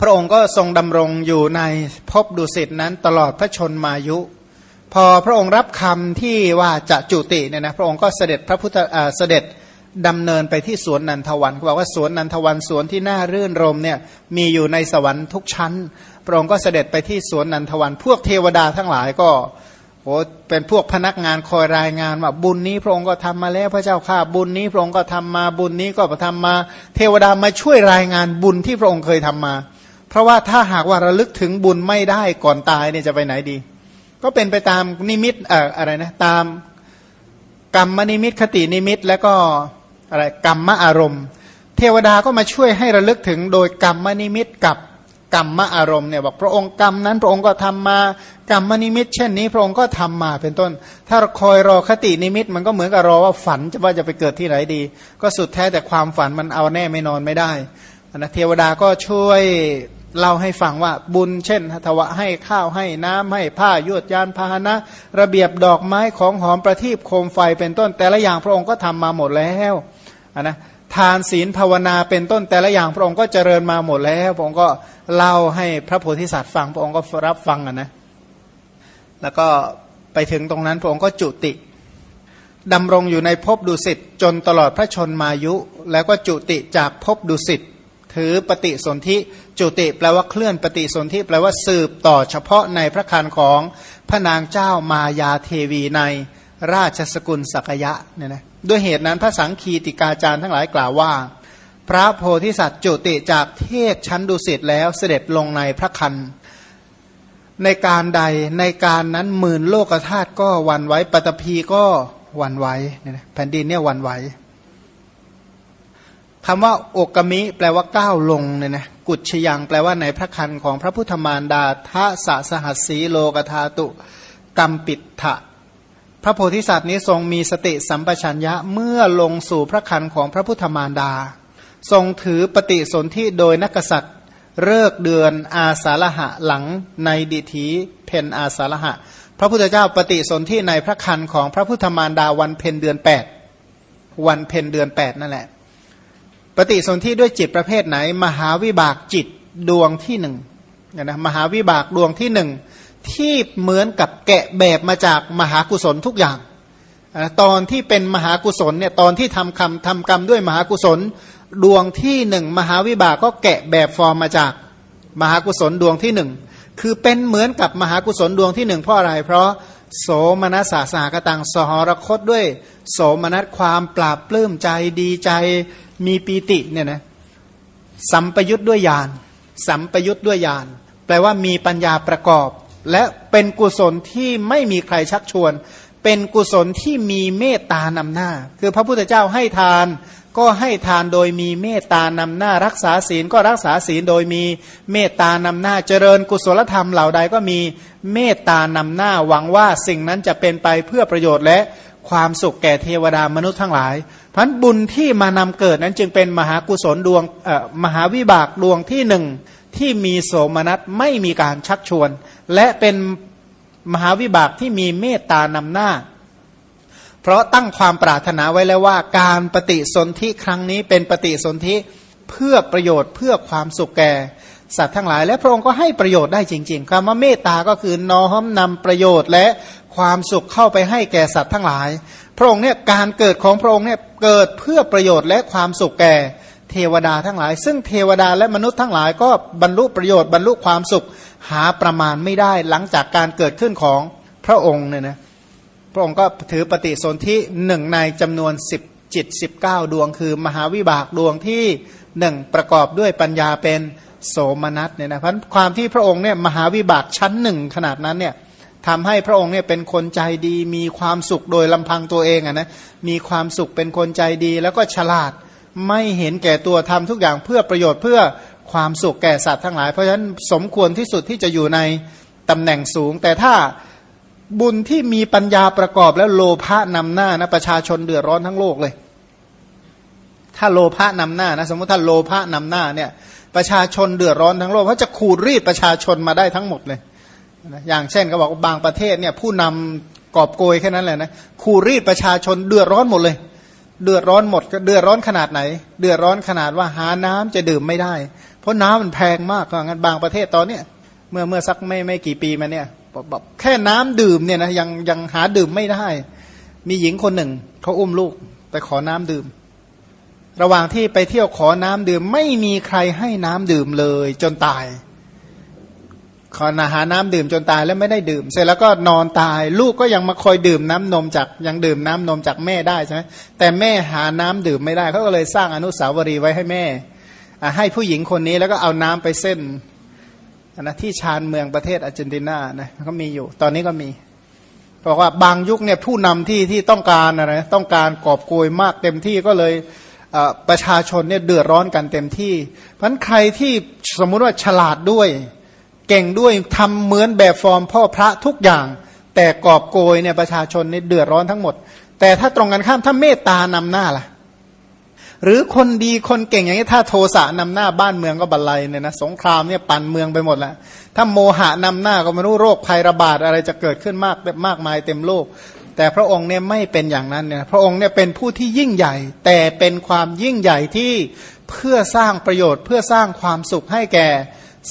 พระองค์ก็ทรงดำรงอยู่ในภพดุสิตนั้นตลอดพระชนมายุ พอพระองค์รับคำที่ว่าจะจุติเนี่ยนะพระองค์ก็เสด็จพระพุทธเสด็จดำเนินไปที่สวนนันทวันเขาบอกว่าสวนนันทวันสวนที่น่ารื่นรมเนี่ยมีอยู่ในสวรรค์ทุกชั้น พระองค์ก็เสด็จไปที่สวนนันทวัน พวกเทวดาทั้งหลายก็โอ้เป็นพวกพนักงานคอยรายงานว่าบุญนี้พระองค์ก็ทำมาแล้วพระเจ้าข้าบุญนี้พระองค์ก็ทำมาบุญนี้ก็ทำมา เทวดามาช่วยรายงานบุญที่พระองค์เคยทำมา เพราะว่าถ้าหากว่าระลึกถึงบุญไม่ได้ก่อนตายเนี่ยจะไปไหนดี ก็เป็นไปตามนิมิตเอ่ออะไรนะตามกรรมนิมิตคตินิมิตแล้วก็อะไรกรรมอารมณ์ เทวดาก็มาช่วยให้ระลึกถึงโดยกรรมนิมิตกับกรรมอารมณ์เนี่ยบอกพระองค์กรรมนั้นพระองค์ก็ทำมากรรมนิมิต เช่นนี้พระองค์ก็ทำมาเป็นต้น ถ้าคอยรอคตินิมิต มันก็เหมือนกับรอว่าฝันจะว่าจะไปเกิดที่ไหนดี ก็สุดแท้แต่ความฝันมันเอาแน่ไม่นอนไม่ได้นะเทวดาก็ช่วย เล่าให้ฟังว่าบุญเช่นทวะให้ข้าวให้น้ำให้ผ้ายวดยานพาหนะ ระเบียบดอกไม้ของหอมประทีปโคมไฟเป็นต้นแต่ละอย่างพระองค์ก็ทำมาหมดแล้วนะทานศีลภาวนาเป็นต้นแต่ละอย่างพระองค์ก็เจริญมาหมดแล้ว พระองค์ก็เล่าให้พระโพธิสัตว์ฟังพระองค์ก็รับฟังนะแล้วก็ไปถึงตรงนั้นพระองค์ก็จุติดำรงอยู่ในภพดุสิตจนตลอดพระชนมายุ แล้วก็จุติจากภพดุสิต ถือปฏิสนธิจุติแปลว่าเคลื่อนปฏิสนธิแปลว่าสืบต่อเฉพาะในพระคันของพระนางเจ้ามายาเทวีในราชสกุลสักยะเนี่ยนะด้วยเหตุนั้นพระสังคีติกาจารย์ทั้งหลายกล่าวว่า พระโพธิสัตว์จุติจากเทศชั้นดุสิตแล้วเสด็จลงในพระคันในการใดในการนั้นหมื่นโลกธาตุก็วันไว้ปตพีก็วันไว้เนี่ยแผ่นดินเนี่ยวันไว้ คำว่าอกกมิ แปลว่าก้าวลงเนี่ยนะกุชยังแปลว่าในพระคันของพระพุทธมารดาทะสะสหัสสีโลกธาตุกัมปิถะพระโพธิสัตว์นี้ทรงมีสติสัมปชัญญะเมื่อลงสู่พระคันของพระพุทธมารดา ทรงถือปฏิสนธิโดยนักษัตริย์เลิกเดือนอาสาฬหะหลังในดิถีเพนอาสาฬหะ พระพุทธเจ้าปฏิสนธิในพระคันของพระพุทธมารดาวันเพ็ญเดือนแปดวันเพ็ญเดือนแปดนั่นแหละ ฏิสนธิด้วยจิตประเภทไหน มหาวิบากจิตดวงที่หนึ่งนะมหาวิบากดวงที่หนึ่งที่เหมือนกับแกะแบบมาจากมหากุศลทุกอย่างตอนที่เป็นมหากุศลเนี่ยตอนที่ทำคำทำกรรมด้วยมหากุศล ดวงที่หนึ่งมหาวิบากก็แกะแบบฟอร์มมาจากมหากุศลดวงที่หนึ่งคือเป็นเหมือนกับมหากุศลดวงที่หนึ่งเพราะอะไร เพราะโสมนัสสาสากตังสหรคตด้วย โสมนัสความปราบปลื้มใจดีใจ มีปีติเนี่ยนะสัมปยุทธ์ด้วยญาณสัมปยุทธ์ด้วยญาณแปลว่ามีปัญญาประกอบ และเป็นกุศลที่ไม่มีใครชักชวน เป็นกุศลที่มีเมตตานำหน้า คือพระพุทธเจ้าให้ทานก็ให้ทานโดยมีเมตตานำหน้า รักษาศีลก็รักษาศีลโดยมีเมตตานำหน้าเจริญกุศลธรรมเหล่าใดก็มีเมตตานำหน้าหวังว่าสิ่งนั้นจะเป็นไปเพื่อประโยชน์และ ความสุขแก่เทวดามนุษย์ทั้งหลาย เพันบุญที่มานำเกิดนั้นจึงเป็นมหากุศลดวงมหาวิบากดวงที่หนึ่งที่มีโสมนัสไม่มีการชักชวน และเป็นมหาวิบากที่มีเมตตานำหน้า เพราะตั้งความปรารถนาไว้แล้วว่า การปฏิสนธิครั้งนี้เป็นปฏิสนธิเพื่อประโยชน์เพื่อความสุขแก่ สัตว์ทั้งหลาย และพระองค์ก็ให้ประโยชน์ได้จริง ๆคำว่าเมตตาก็คือน้อมนำประโยชน์และความสุขเข้าไปให้แก่สัตว์ทั้งหลาย พระองค์เนี่ยการเกิดของพระองค์เนี่ยเกิดเพื่อประโยชน์และความสุขแก่เทวดาทั้งหลาย ซึ่งเทวดาและมนุษย์ทั้งหลายก็บรรลุประโยชน์บรรลุความสุขหาประมาณไม่ได้หลังจากการเกิดขึ้นของพระองค์เนี่ยนะพระองค์ก็ถือปฏิสนธิหนึ่งในจำนวนสิบจิตสิบเก้าดวง คือมหาวิบากดวงที่หนึ่งประกอบด้วยปัญญาเป็น โสมนัสเนี่ยนะเพราะความที่พระองค์เนี่ยมหาวิบากชั้นหนึ่งขนาดนั้นเนี่ยทำให้พระองค์เนี่ยเป็นคนใจดี มีความสุขโดยลำพังตัวเองอะนะมีความสุขเป็นคนใจดี แล้วก็ฉลาดไม่เห็นแก่ตัวทำทุกอย่างเพื่อประโยชน์เพื่อความสุขแก่สัตว์ทั้งหลาย เพราะฉะนั้นสมควรที่สุดที่จะอยู่ในตำแหน่งสูง แต่ถ้าบุญที่มีปัญญาประกอบแล้วโลภะนำหน้านะประชาชนเดือดร้อนทั้งโลกเลย ถ้าโลภะนำหน้านะสมมติถ้าโลภะนำหน้าเนี่ย ประชาชนเดือดร้อนทั้งโลกเขาจะขูดรีดประชาชนมาได้ทั้งหมดเลยอย่างเช่นเขาบอกบางประเทศเนี่ยผู้นำกอบโกยแค่นั้นแหละนะขูดรีดประชาชนเดือดร้อนหมดเลย เดือดร้อนหมดเดือดร้อนขนาดไหน เดือดร้อนขนาดว่าหาน้ำจะดื่มไม่ได้ เพราะน้ำมันแพงมากเพราะงั้นบางประเทศตอนเนี้ยเมื่อเมื่อสักไม่ไม่กี่ปีมาเนี่ยแบบแค่น้ำดื่มเนี่ยนะยังยังหาดื่มไม่ได้ มีหญิงคนหนึ่งเขาอุ้มลูกไปขอน้ำดื่ม ระหว่างที่ไปเที่ยวขอน้ำดื่ม ไม่มีใครให้น้ำดื่มเลย จนตาย ขอหาน้ำดื่มจนตายแล้วไม่ได้ดื่ม เสร็จแล้วก็นอนตาย ลูกก็ยังมาคอยดื่มน้ำนมจากยังดื่มน้ำนมจากแม่ได้ใช่ไหมแต่แม่หาน้ำดื่มไม่ได้เขาก็เลยสร้างอนุสาวรีย์ไว้ให้แม่ให้ผู้หญิงคนนี้แล้วก็เอาน้ำไปเส้นนะที่ชานเมืองประเทศอาร์เจนตินานะก็มีอยู่ ตอนนี้ก็มีบอกว่าบางยุคเนี่ยผู้นำที่ที่ต้องการอะไรต้องการกอบโกยมากเต็มที่ก็เลย ประชาชนเนี่ยเดือดร้อนกันเต็มที่ เพราะใครที่สมมุติว่าฉลาดด้วย เก่งด้วยทำเหมือนแบบฟอร์ม พ่อพระทุกอย่าง แต่กอบโกยเนี่ยประชาชนเนี่ยเดือดร้อนทั้งหมด แต่ถ้าตรงกันข้ามถ้าเมตตานำหน้าล่ะ หรือคนดีคนเก่งอย่างนี้ถ้าโทสะนำหน้าบ้านเมืองก็บันไลเนี่ยนะสงครามเนี่ยปั่นเมืองไปหมดแล้วถ้าโมหะนำหน้าก็ไม่รู้โรคภัยระบาดอะไรจะเกิดขึ้นมากมากมายเต็มโลก แต่พระองค์เนี่ยไม่เป็นอย่างนั้นเนี่ยพระองค์เนี่ยเป็นผู้ที่ยิ่งใหญ่ แต่เป็นความยิ่งใหญ่ที่เพื่อสร้างประโยชน์เพื่อสร้างความสุขให้แก่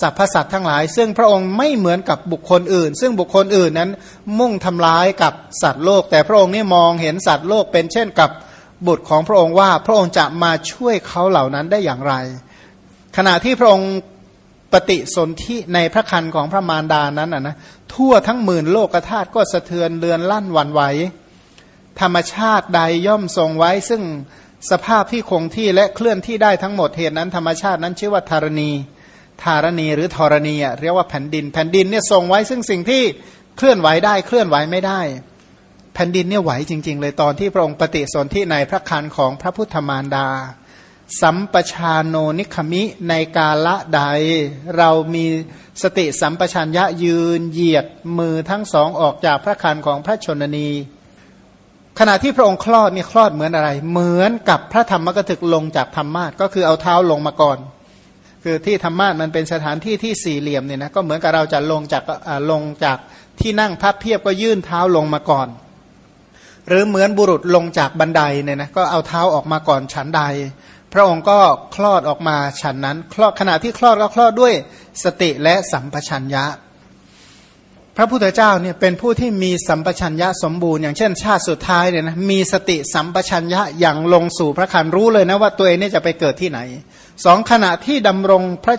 สรรพสัตว์ทั้งหลาย ซึ่งพระองค์ไม่เหมือนกับบุคคลอื่น ซึ่งบุคคลอื่นนั้นมุ่งทำร้ายกับสัตว์โลก แต่พระองค์นี่มองเห็นสัตว์โลกเป็นเช่นกับบุตรของพระองค์ว่าพระองค์จะมาช่วยเขาเหล่านั้นได้อย่างไร ขณะที่พระองค์ปฏิสนธิในพระคันของพระมารดานั้นนะ ทั่วทั้งหมื่นโลกธาตุก็สะเทือนเลือนลั่นวันไหว ธรรมชาติใดย่อมทรงไว้ ซึ่งสภาพที่คงที่และเคลื่อนที่ได้ทั้งหมดเหตุนั้น ธรรมชาตินั้นชื่อว่าธารณี ธารณีหรือธรณีเรียกว่าแผ่นดิน แผ่นดินเนี่ยทรงไว้ซึ่งสิ่งที่เคลื่อนไหวได้เคลื่อนไหวไม่ได้ แผ่นดินเนี่ยไหวจริง ๆ เลยตอนที่พระองค์ปฏิสนธิในพระคันของพระพุทธมารดา สัมปชาโนนิคมิในกาละใด เรามีสติสัมปชัญญะยืนเหยียดมือทั้งสองออกจากพระคันของพระชนนี ขณะที่พระองค์คลอดนี่คลอดเหมือนอะไร เหมือนกับพระธรรมกถึกลงจากธรรมาทก็คือเอาเท้าลงมาก่อน คือที่ธรรมาทมันเป็นสถานที่ที่สี่เหลี่ยมเนี่ยนะก็เหมือนกับเราจะลงจากลงจากที่นั่งพับเพียบก็ยื่นเท้าลงมาก่อน หรือเหมือนบุรุษลงจากบันไดเนี่ยนะก็เอาเท้าออกมาก่อนฉันใด พระองค์ก็คลอดออกมาฉันนั้นคลอดขณะที่คลอดก็คลอดด้วยสติและสัมปชัญญะ พระพุทธเจ้าเนี่ยเป็นผู้ที่มีสัมปชัญญะสมบูรณ์อย่างเช่น ชาติสุดท้ายเนี่ยนะมีสติสัมปชัญญะอย่างลงสู่พระคันรู้เลยนะว่าตัวเองเนี่ยจะไปเกิดที่ไหนสองขณะที่ดำรงพระ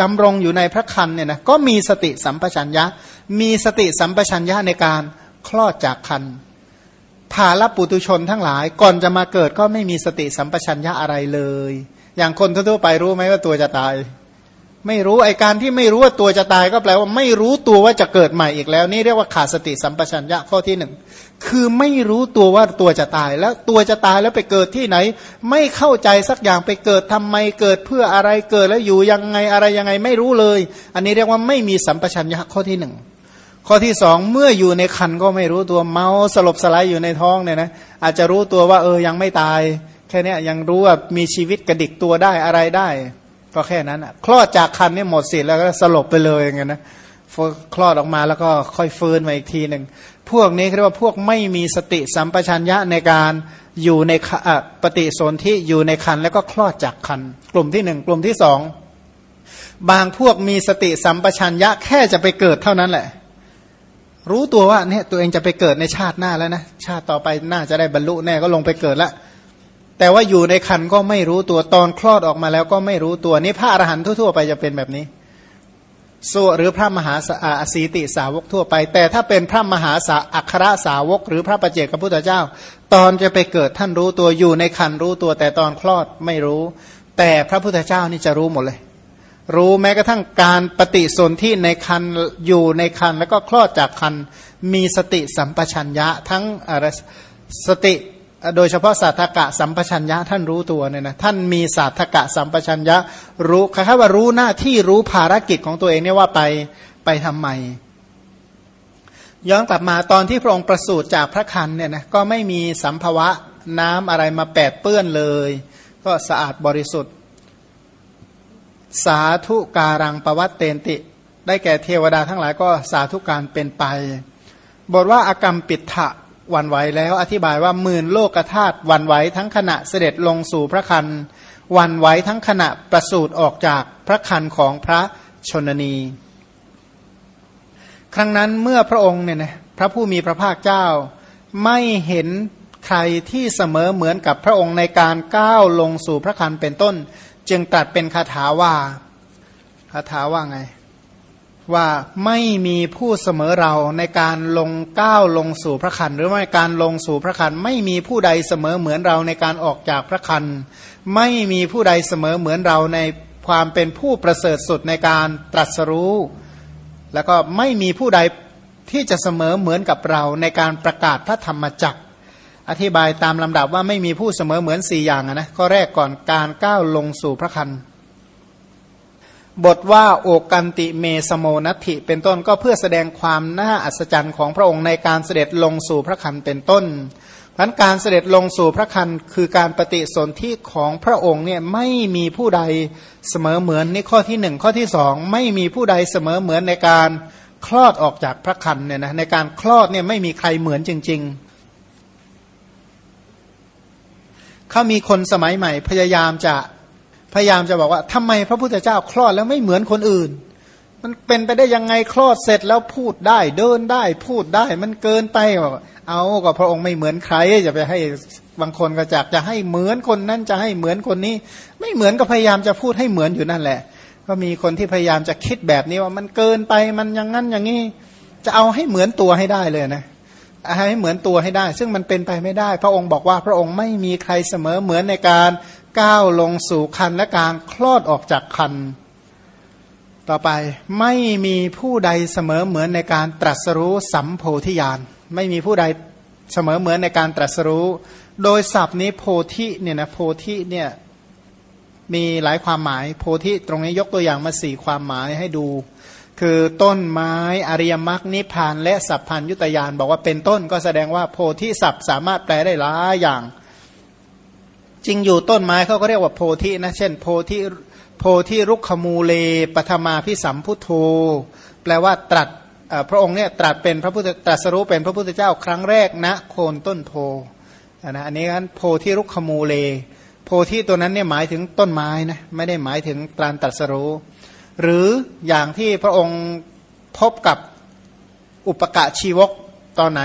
ดำรงอยู่ในพระคันเนี่ยนะก็มีสติสัมปชัญญะ มีสติสัมปชัญญะในการคลอดจากคัน ภาลปุตุชนทั้งหลาย ก่อนจะมาเกิดก็ไม่มีสติสัมปชัญญะอะไรเลย อย่างคนทั่วไปรู้ไหมว่าตัวจะตาย ไม่รู้ไอการที่ไม่รู้ว่าตัวจะตายก็แปลว่าไม่รู้ตัวว่าจะเกิดใหม่อีกแล้ว นี่เรียกว่าขาดสติสัมปชัญญะข้อที่หนึ่งคือไม่รู้ตัวว่าตัวจะตาย แล้วตัวจะตายแล้วไปเกิดที่ไหน ไม่เข้าใจสักอย่างไปเกิดทำไมเกิดเพื่ออะไรเกิดแล้วอยู่ยังไงอะไรยังไงไม่รู้เลย อันนี้เรียกว่าไม่มีสัมปชัญญะข้อที่หนึ่ง ข้อที่สองเมื่ออยู่ในคันก็ไม่รู้ตัวเมาสลบสลายอยู่ในท้องเนี่ยนะอาจจะรู้ตัวว่า เออยังไม่ตาย แค่นี้ยังรู้ว่ามีชีวิตกระดิกตัวได้อะไรได้ ก็แค่นั้นอะคลอดจากคันนี่หมดสิทธิ์แล้วก็สลบไปเลยอย่างเงี้ยนะคลอดออกมาแล้วก็ค่อยฟื้นมาอีกทีหนึ่งพวกนี้เรียกว่าพวกไม่มีสติสัมปชัญญะในการอยู่ในปฏิสนธิอยู่ในคันแล้วก็คลอดจากคันกลุ่มที่หนึ่งกลุ่มที่สองบางพวกมีสติสัมปชัญญะแค่จะไปเกิดเท่านั้นแหละ รู้ตัวว่าเนี่ยตัวเองจะไปเกิดในชาติหน้าแล้วนะชาติต่อไปน่าจะได้บรรลุแน่ก็ลงไปเกิดล้วแต่ว่าอยู่ในคันก็ไม่รู้ตัวตอนคลอดออกมาแล้วก็ไม่รู้ตัวนี่พระอรหันต์ทั่วๆไปจะเป็นแบบนี้ส่วหรือพระมหาอาสีติสาวกทั่วไป แต่ถ้าเป็นพระมหาสาอัครสาวก หรือพระประเจกพระพุทธเจ้า ตอนจะไปเกิดท่านรู้ตัวอยู่ในคันรู้ตัวแต่ตอนคลอดไม่รู้ แต่พระพุทธเจ้านี่จะรู้หมดเลย รู้แม้กระทั่งการปฏิสนธิในคันอยู่ในคันแล้วก็คลอดจากคันมีสติสัมปชัญญะทั้งสติโดยเฉพาะสัทธกะสัมปชัญญะท่านรู้ตัวเนี่ยนะท่านมีสัทธกะสัมปชัญญะรู้คล้ายๆว่ารู้หน้าที่รู้ภารกิจของตัวเองเนี่ยว่าไปไปทำไมย้อนกลับมาตอนที่พระองค์ประสูติจากพระคันเนี่ยนะก็ไม่มีสัมภวะน้ำอะไรมาแปดเปื้อนเลย ก็สะอาดบริสุทธิ์ สาธุการังปวัตเตนติ ได้แก่เทวดาทั้งหลายก็สาธุการเป็นไป บทว่าอากรรมปิดถะวันไหวแล้วอธิบายว่าหมื่นโลกธาตุวันไหวทั้งขณะเสด็จลงสู่พระคันวันไหวทั้งขณะประสูติออกจากพระคันของพระชนนี ครั้งนั้นเมื่อพระองค์เนี่ยนะพระผู้มีพระภาคเจ้า ไม่เห็นใครที่เสมอเหมือนกับพระองค์ในการก้าวลงสู่พระคันเป็นต้น จึงตรัสเป็นคาถาว่าคาถาว่าไง ว่าไม่มีผู้เสมอเราในการลงก้าวลงสู่พระคันหรือว่การลงสู่พระคันไม่มีผู้ใดเสมอเหมือนเราในการออกจากพระคันไม่มีผู้ใดเสมอเหมือนเราในความเป็นผู้ประเสริฐสุดในการตรัสรู้ แล้วก็ไม่มีผู้ใดที่จะเสมอเหมือนกับเราในการประกาศพระธรรมจักร อธิบายตามลำดับว่าไม่มีผู้เสมอเหมือนสี่อย่างนะข้อแรกก่อนการก้าวลงสู่พระคันบทว่าโอกันติเมสโมนัติเป็นต้นก็เพื่อแสดงความน่าอัศจรรย์ของพระองค์ในการเสด็จลงสู่พระคันเป็นต้นพันการเสด็จลงสู่พระคันคือการปฏิสนธิของพระองค์เนี่ยไม่มีผู้ใดเสมอเหมือนนี่ข้อที่หนึ่งข้อที่สองไม่มีผู้ใดเสมอเหมือนในการคลอดออกจากพระคันเนี่ยนะในการคลอดเนี่ยไม่มีใครเหมือนจริง ๆ เขามีคนสมัยใหม่ พยายามจะพยายามจะบอกว่าทำไมพระพุทธเจ้าคลอดแล้วไม่เหมือนคนอื่น มันเป็นไปได้ยังไงคลอดเสร็จแล้วพูดได้ เดินได้พูดได้ มันเกินไปเอาก็พระองค์ไม่เหมือนใครจะไปให้บางคนก็จากจะให้เหมือนคนนั้นจะให้เหมือนคนนี้ ไม่เหมือนก็พยายามจะพูดให้เหมือนอยู่นั่นแหละ ก็มีคนที่พยายามจะคิดแบบนี้ว่ามันเกินไปมันอย่างนั้นอย่างนี้จะเอาให้เหมือนตัวให้ได้เลยนะ ให้เหมือนตัวให้ได้ ซึ่งมันเป็นไปไม่ได้ พระองค์บอกว่าพระองค์ไม่มีใครเสมอเหมือนในการก้าวลงสู่คันและการคลอดออกจากคัน ต่อไปไม่มีผู้ใดเสมอเหมือนในการตรัสรู้สัมโพธิญาณไม่มีผู้ใดเสมอเหมือนในการตรัสรู้ โดยศัพท์นี้โพธิเนี่ยนะโพธิเนี่ยมีหลายความหมาย โพธิตรงนี้ยกตัวอย่างมาสี่ความหมายให้ดู คือต้นไม้อริยมรรคนิพพานและสัพพัญยุตยานบอกว่าเป็นต้นก็แสดงว่าโพธิศัพท์สามารถแปลได้หลายอย่าง จริงอยู่ต้นไม้เขาก็เรียกว่าโพธินะเช่น โพธิโพธิรุกขมูเลปฐมาพิสัมพุทโธแปลว่าตรัสพระองค์เนี่ยตรัสเป็นพระพุทธตรัสรู้เป็นพระพุทธเจ้าครั้งแรกณนะโคนต้นโพนะอันนี้นั้นโพธิรุกขมูเล โพธิตัวนั้นเนี่ยหมายถึงต้นไม้นะไม่ได้หมายถึงการตรัสรู้ หรืออย่างที่พระองค์พบกับอุปกะชีวกตอนไหน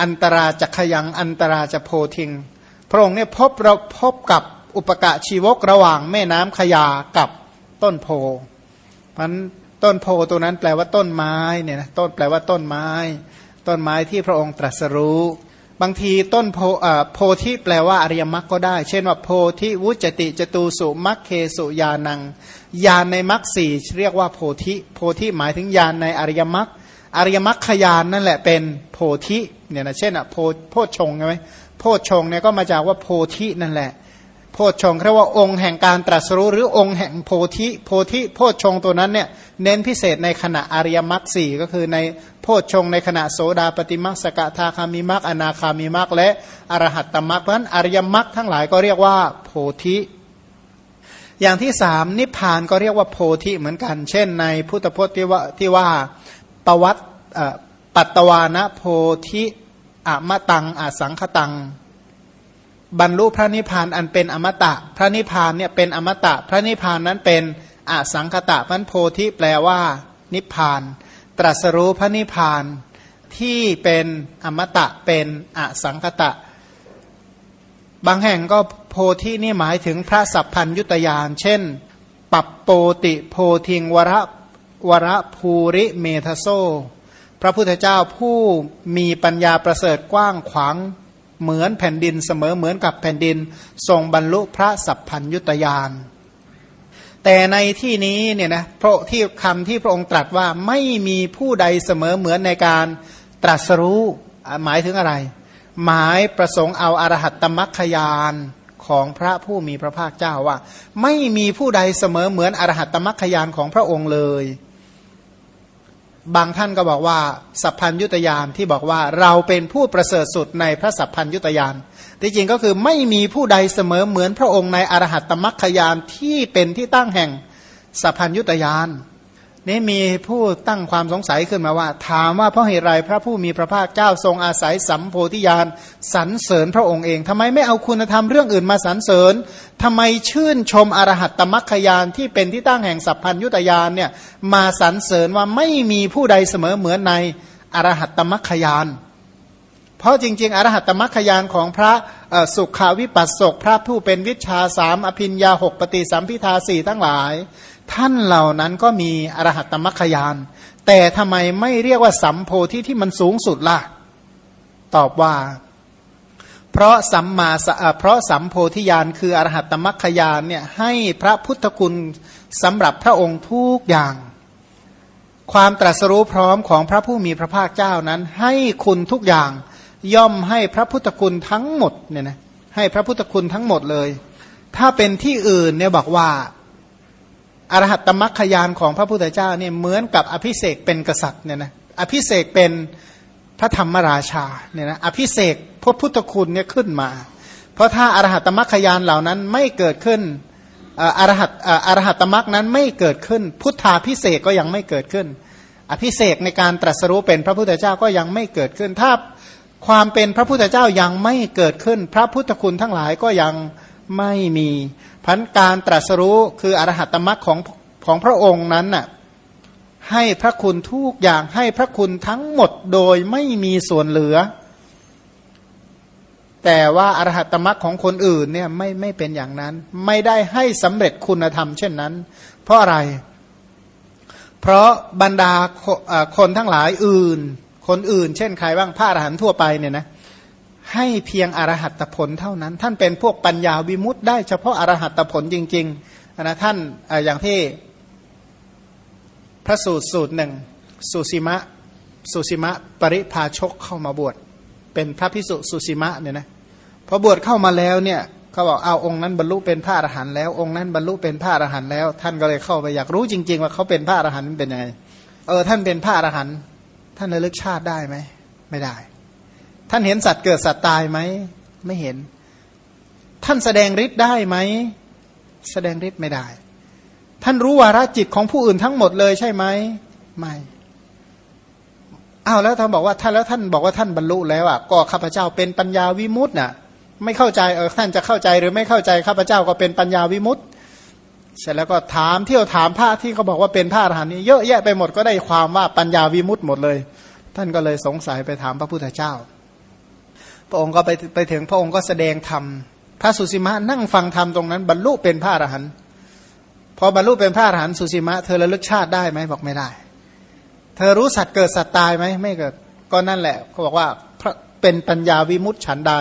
อันตราจักยังอันตราจะโพทิง พระองค์เนี่ยพบเราพบกับอุปกะชีวกระหว่างแม่น้ำขยากับต้นโพมันต้นโพตัวนั้นแปลว่าต้นไม้เนี่ยนะต้นแปลว่าต้นไม้ ต้นไม้ที่พระองค์ตรัสรู้ บางทีต้นโพโพธิแปลว่าอริยมรรคก็ได้ เช่นว่าโพธิวุจติจตูสุมัคเคสุยานัง ยานในมรรคสี่เรียกว่าโพธิ โพธิหมายถึงยานในอริยมรรคอริยมรรคยานนั่นแหละเป็นโพธิเนี่ยนะเช่นอะโพโพชงใช่ไหมโพชงเนี่ยก็มาจากว่าโพธินั่นแหละ โพชงเรียกว่าองค์แห่งการตรัสรู้หรือองค์แห่งโพธิโพธิโพชงตัวนั้นเนี่ยเน้นพิเศษในขณะอริยมรรคสี่ก็คือในโพชงในขณะโสดาปฏิมรรคสกทาคามิมรรคอนาคามิมรรคและอรหัตตมรรคเพราะนั้นอริยมรรคทั้งหลายก็เรียกว่าโพธิ อย่างที่สามนิพพานก็เรียกว่าโพธิเหมือนกัน เช่นในพุทธพจน์ที่ว่าที่ว่าปวัตปัตตวานะโพธิอมตังอสังคตัง บรรลุพระนิพพานอันเป็นอมตะ พระนิพพานเนี่ยเป็นอมตะ พระนิพพานนั้นเป็นอสังคตะพันโพธิแปลว่า นิพพาน ตรัสรู้พระนิพพานที่เป็นอมตะเป็นอสังคตะ บางแห่งก็โพธินี่หมายถึงพระสัพพัญยุตยาน เช่น ปัปโปติโพธิงวรวรภูริเมทโซ พระพุทธเจ้าผู้มีปัญญาประเสริฐกว้างขวางเหมือนแผ่นดินเสมอเหมือนกับแผ่นดิน ทรงบรรลุพระสัพพัญยุตยานแต่ในที่นี้เนี่ยนะเพราะที่คำที่พระองค์ตรัสว่าไม่มีผู้ใดเสมอเหมือนในการตรัสรู้หมายถึงอะไร หมายประสงค์เอาอารหัตตมัคคยานของพระผู้มีพระภาคเจ้าว่า ไม่มีผู้ใดเสมอเหมือนอรหัตตมัคคยานของพระองค์เลย บางท่านก็บอกว่า สัพพัญยุตยานที่บอกว่าเราเป็นผู้ประเสริฐสุดในพระสัพพัญยุตยานที่จริงก็คือไม่มีผู้ใดเสมอเหมือนพระองค์ในอรหัตตมัคคยานที่เป็นที่ตั้งแห่งสัพพัญยุตยาน นี่มีผู้ตั้งความสงสัยขึ้นมาว่า ถามว่าเพราะเหตุไรพระผู้มีพระภาคเจ้าทรงอาศัยสัมโพธิญาณสรรเสริญพระองค์เองทำไมไม่เอาคุณธรรมเรื่องอื่นมาสรรเสริญทำไมชื่นชมอรหัตตมัคคยานที่เป็นที่ตั้งแห่งสัพพัญยุตยานเนี่ยมาสรรเสริญว่าไม่มีผู้ใดเสมอเหมือนในอรหัตตมัคคยาน เพราะจริง ๆ อรหัตตมัคคยานของพระสุขาวิปัสสกพระผู้เป็นวิชาสามอภินยาหกปฏิสัมพิทาสี่ทั้งหลาย ท่านเหล่านั้นก็มีอรหัตตมัคคยาน แต่ทำไมไม่เรียกว่าสัมโพธิที่มันสูงสุดล่ะ ตอบว่า เพราะสัมมาเพราะสัมโพธิญาณคืออรหัตตมัคคยานเนี่ยให้พระพุทธคุณสำหรับพระองค์ทุกอย่าง ความตรัสรู้พร้อมของพระผู้มีพระภาคเจ้านั้น ให้คุณทุกอย่าง ย่อมให้พระพุทธคุณทั้งหมดเนี่ยนะให้พระพุทธคุณทั้งหมดเลย ถ้าเป็นที่อื่นเนี่ยบอกว่า อรหัตตมัคคยานของพระพุทธเจ้าเนี่ยเหมือนกับอภิเศกเป็นกษัตริย์เนี่ยนะอภิเศกเป็นพระธรรมราชาเนี่ยนะอภิเศกพระพุทธคุณเนี่ยขึ้นมา เพราะถ้าอรหัตตมัคคยานเหล่านั้นไม่เกิดขึ้นอรหัตอรหัตตมัคนั้นไม่เกิดขึ้น พุทธาพิเศษก็ยังไม่เกิดขึ้น อภิเศกในการตรัสรู้เป็นพระพุทธเจ้าก็ยังไม่เกิดขึ้น ถ้าความเป็นพระพุทธเจ้ายังไม่เกิดขึ้น พระพุทธคุณทั้งหลายก็ยัง ไม่มีพันการตรัสรู้คืออรหัตมรรคของของพระองค์นั้นน่ะให้พระคุณทุกอย่างให้พระคุณทั้งหมดโดยไม่มีส่วนเหลือ แต่ว่าอรหัตมรรคของคนอื่นเนี่ยไม่ไม่เป็นอย่างนั้น ไม่ได้ให้สำเร็จคุณธรรมเช่นนั้น เพราะอะไร เพราะบรรดาคนทั้งหลายอื่น คนอื่น เช่นใครบ้างพระอรหันต์ทั่วไปเนี่ยนะ ให้เพียงอรหัตผลเท่านั้น ท่านเป็นพวกปัญญาวิมุตต์ได้เฉพาะอรหัตผลจริงๆนะท่านอย่างที่พระสูตรสูตรหนึ่งสุสีมะสุสีมะปริพาชกเข้ามาบวชเป็นพระพิสุสุสีมะเนี่ยนะพอบวชเข้ามาแล้วเนี่ยเขาบอกเอาองค์นั้นบรรลุเป็นพระอรหันต์แล้ว องค์นั้นบรรลุเป็นพระอรหันต์แล้ว ท่านก็เลยเข้าไปอยากรู้จริง ๆ ว่าเขาเป็นพระอรหันต์เป็นยังไงเออท่านเป็นพระอรหันต์ท่านระลึกชาติได้ไหมไม่ได้ ท่านเห็นสัตว์เกิดสัตว์ตายไหม ไม่เห็น ท่านแสดงฤทธิ์ได้ไหม แสดงฤทธิ์ไม่ได้ ท่านรู้วาระจิตของผู้อื่นทั้งหมดเลยใช่ไหม ไม่อ้าวแล้วท่านบอกว่าท่านแล้วท่านบอกว่าท่านบรรลุแล้วอะก็ข้าพเจ้าเป็นปัญญาวิมุตต์น่ะ ไม่เข้าใจเออท่านจะเข้าใจหรือไม่เข้าใจข้าพเจ้าก็เป็นปัญญาวิมุตต์เสร็จแล้วก็ถามเที่ยวถามพระที่เขาบอกว่าเป็นพระอรหันต์นี้เยอะแยะไปหมดก็ได้ความว่าปัญญาวิมุตต์หมดเลย ท่านก็เลยสงสัยไปถามพระพุทธเจ้า พระองค์ก็ไปไปถึงพระองค์ก็แสดงธรรม พระสุสีมะนั่งฟังธรรมตรงนั้น บรรลุเป็นพระอรหันต์พอบรรลุเป็นพระอรหันต์สุสีมะเธอระลึกชาติได้ไหมบอกไม่ได้ เธอรู้สัตว์เกิดสัตว์ตายไหมไม่เกิดก็นั่นแหละเขาบอกว่าเป็นปัญญาวิมุตฉันใด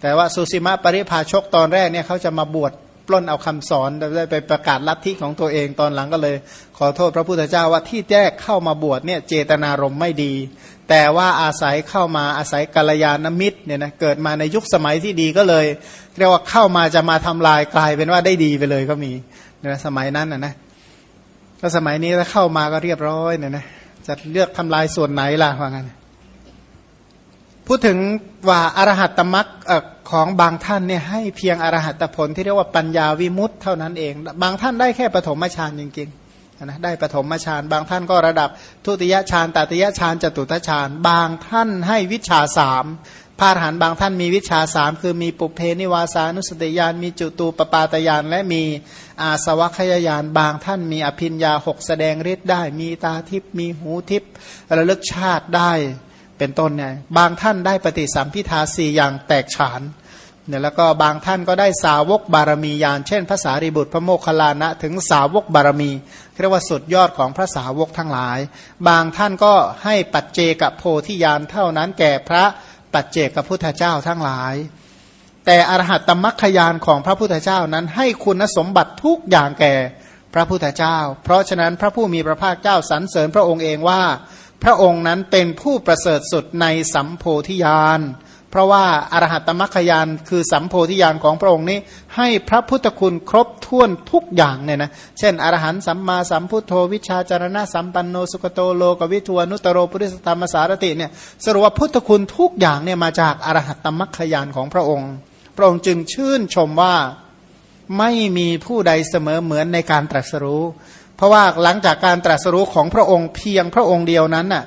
แต่ว่าสุสีมะปริพาชกตอนแรกเนี่ยเขาจะมาบวชปล้นเอาคำสอนได้ไปประกาศลัทธิของตัวเองตอนหลังก็เลย ขอโทษพระพุทธเจ้าว่าที่แจ้เข้ามาบวชเนี่ยเจตนารมณ์ไม่ดี แต่ว่าอาศัยเข้ามาอาศัยกัลยาณมิตรเนี่ยนะเกิดมาในยุคสมัยที่ดีก็เลย เรียกว่าเข้ามาจะมาทำลายกลายเป็นว่าได้ดีไปเลยก็มีนะสมัยนั้นนะนะก็สมัยนี้ถ้าเข้ามาก็เรียบร้อยเนี่ยนะจะเลือกทำลายส่วนไหนล่ะว่างั้นพูดถึงว่าอารหัตตมรักของบางท่านเนี่ยให้เพียงอรหัตผลที่เรียกว่าปัญญาวิมุตต์เท่านั้นเอง บางท่านได้แค่ปฐมฌานจริงๆ นะได้ปฐมฌานบางท่านก็ระดับทุติยฌานตติยฌานจตุตฌานบางท่านให้วิชาสามพาหานบางท่านมีวิชาสามคือมีปุเพนิวาสานุสติยานมีจุตูปปาตยานและมีอาสวัคยายานบางท่านมีอภิญญาหกแสดงฤทธิ์ได้ มีตาทิพมีหูทิพระลึกชาติได้เป็นต้นเนี่ยบางท่านได้ปฏิสัมพิทาสี่อย่างแตกฉานเนี่ยแล้วก็บางท่านก็ได้สาวกบารมียานเช่นภาษาริบุตรพระโมคคัลลานะถึงสาวกบารมี เรียกว่าสุดยอดของพระสาวกทั้งหลาย บางท่านก็ให้ปัจเจกโพธิญาณเท่านั้นแก่พระปัจเจกพุทธเจ้าทั้งหลาย แต่อรหัตตมัคคยานของพระพุทธเจ้านั้นให้คุณสมบัติทุกอย่างแก่พระพุทธเจ้า เพราะฉะนั้นพระผู้มีพระภาคเจ้าสรรเสริญพระองค์เองว่า พระองค์นั้นเป็นผู้ประเสริฐสุดในสัมโพธิญาณ เพราะว่าอรหัตตมัคคยานคือสัมโพธิญาณของพระองค์นี้ ให้พระพุทธคุณครบถ้วนทุกอย่างเนี่ยนะเช่น อรหันสัมมาสัมพุทโธวิชาจารณะสัมปันโนสุกโตโลกวิทวนุตโรปุริสธรรมสารติเนี่ยสรุปว่าพุทธคุณทุกอย่างเนี่ยมาจากอรหัตตมัคคยานของพระองค์ พระองค์จึงชื่นชมว่าไม่มีผู้ใดเสมอเหมือนในการตรัสรู้ เพราะว่าหลังจากการตรัสรู้ของพระองค์เพียงพระองค์เดียวนั้นน่ะ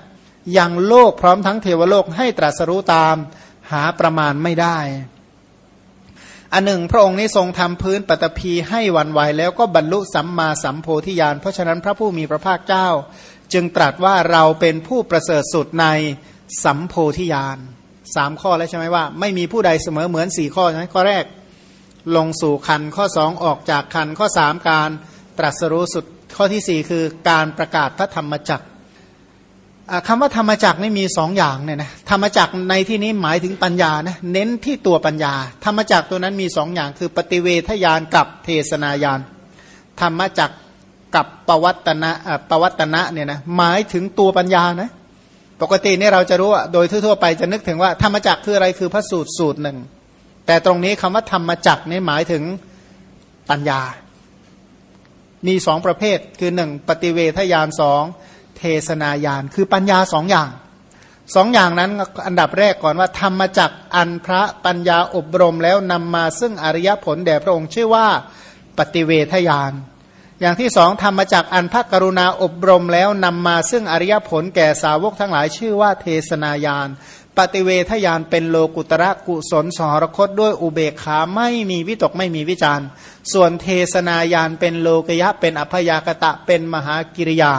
ยังโลกพร้อมทั้งเทวโลกให้ตรัสรู้ตาม หาประมาณไม่ได้ อันหนึ่ง พระองค์นี้ทรงทำพื้นปฐพีให้วันไหวแล้วก็บรรลุสัมมาสัมโพธิญาณเพราะฉะนั้นพระผู้มีพระภาคเจ้า จึงตรัสว่าเราเป็นผู้ประเสริฐสุดในสัมโพธิญาณสามข้อแล้วใช่ไหมว่า ไม่มีผู้ใดเสมอเหมือนสี่ข้อใช่ไหมข้อแรก ลงสู่คันข้อสองออกจากคันข้อสามการตรัสรู้สุดข้อที่สี่คือการประกาศพระธรรมจักร คำว่าธรรมจักรนี่มีสองอย่างเนี่ยนะธรรมจักรในที่นี้หมายถึงปัญญานะเน้นที่ตัวปัญญา ธรรมจักรตัวนั้นมีสองอย่าง คือปฏิเวทยานกับเทศนายาน ธรรมจักรกับปวัตนะปวัตนะเนี่ยนะหมายถึงตัวปัญญานะปกตินี่เราจะรู้ว่าโดยทั่วๆไปจะนึกถึงว่าธรรมจักรคืออะไรคือพระสูตรสูตรหนึ่ง แต่ตรงนี้คำว่าธรรมจักรนี่หมายถึงปัญญา มีสองประเภทคือหนึ่งปฏิเวทยานสอง เทศนายานคือปัญญาสองอย่างสองอย่างนั้นอันดับแรกก่อนว่าธรรมจักอันพระปัญญาอบรมแล้วนำมาซึ่งอริยผลแด่พระองค์ชื่อว่าปฏิเวทยานอย่างที่สองธรรมจักอันพระกรุณาอบรมแล้วนำมาซึ่งอริยผลแก่สาวกทั้งหลายชื่อว่าเทศนายาน ปฏิเวทยานเป็นโลกุตระกุศลสหรคตด้วยอุเบกขาไม่มีวิตกไม่มีวิจารส่วนเทศนายานเป็นโลกยะเป็นอัพยากตะเป็นมหากิริยา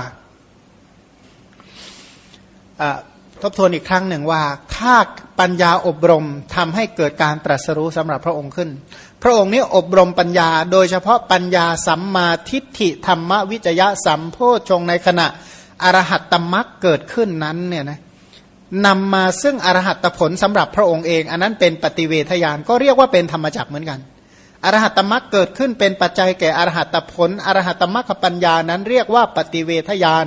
ทบทวนอีกครั้งหนึ่งว่า ถ้าปัญญาอบรมทำให้เกิดการตรัสรู้สำหรับพระองค์ขึ้น พระองค์นี้อบรมปัญญา โดยเฉพาะปัญญาสัมมาทิฏฐิธรรมวิจยะสัมโพชงในขณะอรหัตตมรักเกิดขึ้นนั้นเนี่ยนะนำมาซึ่งอรหัตผลสำหรับพระองค์เอง อันนั้นเป็นปฏิเวทยานก็เรียกว่าเป็นธรรมจักเหมือนกันอรหัตมรักเกิดขึ้นเป็นปัจจัยแก่อรหัตผลอรหัตมรักปัญญานั้นเรียกว่าปฏิเวทยาน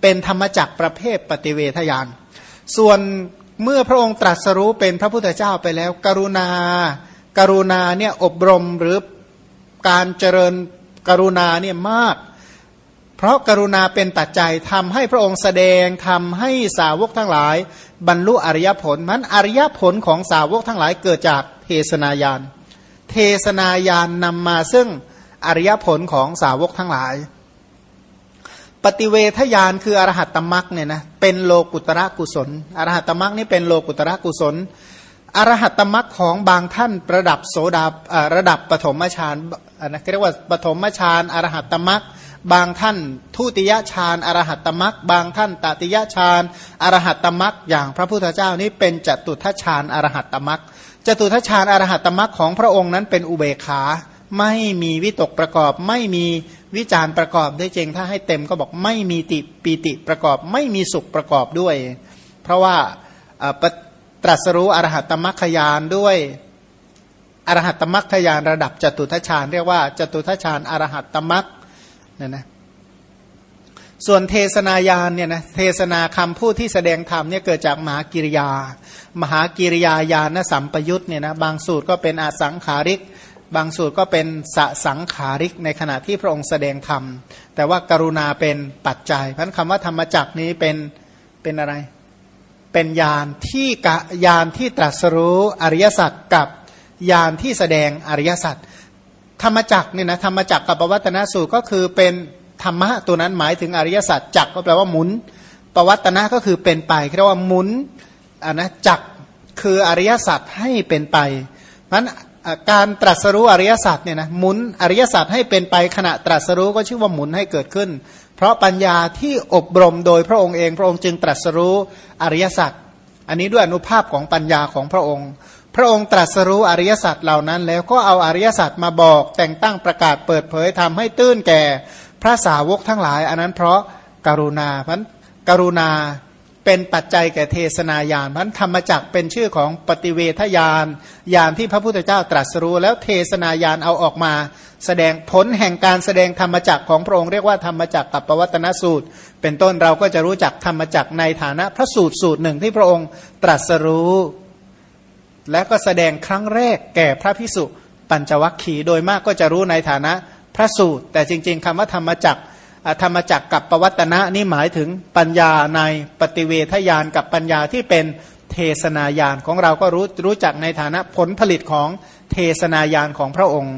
เป็นธรรมจักประเภทปฏิเวทยาน ส่วนเมื่อพระองค์ตรัสรู้เป็นพระพุทธเจ้าไปแล้ว กรุณากรุณาเนี่ยอบรมหรือการเจริญกรุณาเนี่ยมาก เพราะกรุณาเป็นปัจจัยทำให้พระองค์แสดงทำให้สาวกทั้งหลาย บรรลุอริยผลมันอริยผลของสาวกทั้งหลายเกิดจากเทศนายาน เทศนายานนำมาซึ่งอริยผลของสาวกทั้งหลาย ปฏิเวทยานคืออรหัตตมรักเนี่ยนะเป็นโลกุตระกุศลอรหัตตมรักนี่เป็นโลกุตระกุศลอรหัตตมรักของบางท่านระดับโสดาระดับปฐมฌานนะเรียกว่าปฐมฌานอรหัตตมรักบางท่านทุติยฌานอรหัตตมรักบางท่านตติยฌานอรหัตตมรักอย่างพระพุทธเจ้านี้เป็นจตุทัชฌานอรหัตตมรักจตุทัชฌานอรหัตตมรักของพระองค์นั้นเป็นอุเบขา ไม่มีวิตกประกอบ ไม่มีวิจารประกอบได้จริงถ้าให้เต็มก็บอกไม่มีติปีติประกอบ ไม่มีสุขประกอบด้วย เพราะว่าตรัสรู้อรหัตตมัคคยานด้วยอรหัตตมัคคยานระดับจตุทัชฌานเรียกว่าจตุทัชฌานอรหัตตมัคเนี่ยนะส่วนเทศนายานเนี่ยนะเทศนาคำพูดที่แสดงธรรมเนี่ยเกิดจากมหากิริยา มหากิริยาญาณสัมปยุตเนี่ยนะบางสูตรก็เป็นอสังขาริก บางสูตรก็เป็นสสังขาริกในขณะที่พระองค์แสดงธรรม แต่ว่าการุณาเป็นปัจจัยเพราะคำว่าธรรมจักนี้เป็นเป็นอะไร เป็นยานที่กะยานที่ตรัสรู้อริยสัจกับยานที่แสดงอริยสัจธรรมจักเนี่ยนะธรรมจักกับปวัตนสูตรก็คือเป็นธรรมะตัวนั้นหมายถึงอริยสัจจักก็แปลว่าหมุนปวัตนะก็คือเป็นไปเรียกว่าหมุนอ่านะจักคืออริยสัจให้เป็นไปนั้น การตรัสรู้อริยสัจเนี่ยนะหมุนอริยสัจให้เป็นไปขณะตรัสรู้ก็ชื่อว่าหมุนให้เกิดขึ้น เพราะปัญญาที่อบรมโดยพระองค์เองพระองค์จึงตรัสรู้อริยสัจอันนี้ด้วยอนุภาพของปัญญาของพระองค์ พระองค์ตรัสรู้อริยสัจเหล่านั้น แล้วก็เอาอริยสัจมาบอก แต่งตั้งประกาศเปิดเผยทำให้ตื้นแก่พระสาวกทั้งหลาย อันนั้นเพราะการุณาพราะกรุณา เป็นปัจจัยแก่เทศนายานพันธรรมจักเป็นชื่อของปฏิเวทยานยานที่พระพุทธเจ้าตรัสรู้ แล้วเทศนายานเอาออกมา แสดงผลแห่งการแสดงธรรมจักของพระองค์เรียกว่าธรรมจักกับปวัตนสูตร เป็นต้นเราก็จะรู้จักธรรมจักในฐานะพระสูตรสูตรหนึ่งที่พระองค์ตรัสรู้ และก็แสดงครั้งแรกแก่พระพิสุปัญจวัคคีย์โดยมากก็จะรู้ในฐานะพระสูตร แต่จริง ๆคำว่าธรรมจักร ธรรมจักกับปวัตนะนี่หมายถึงปัญญาในปฏิเวทยานกับปัญญาที่เป็นเทศนายานของเราก็รู้รู้จักในฐานะผลผลิตของเทศนายานของพระองค์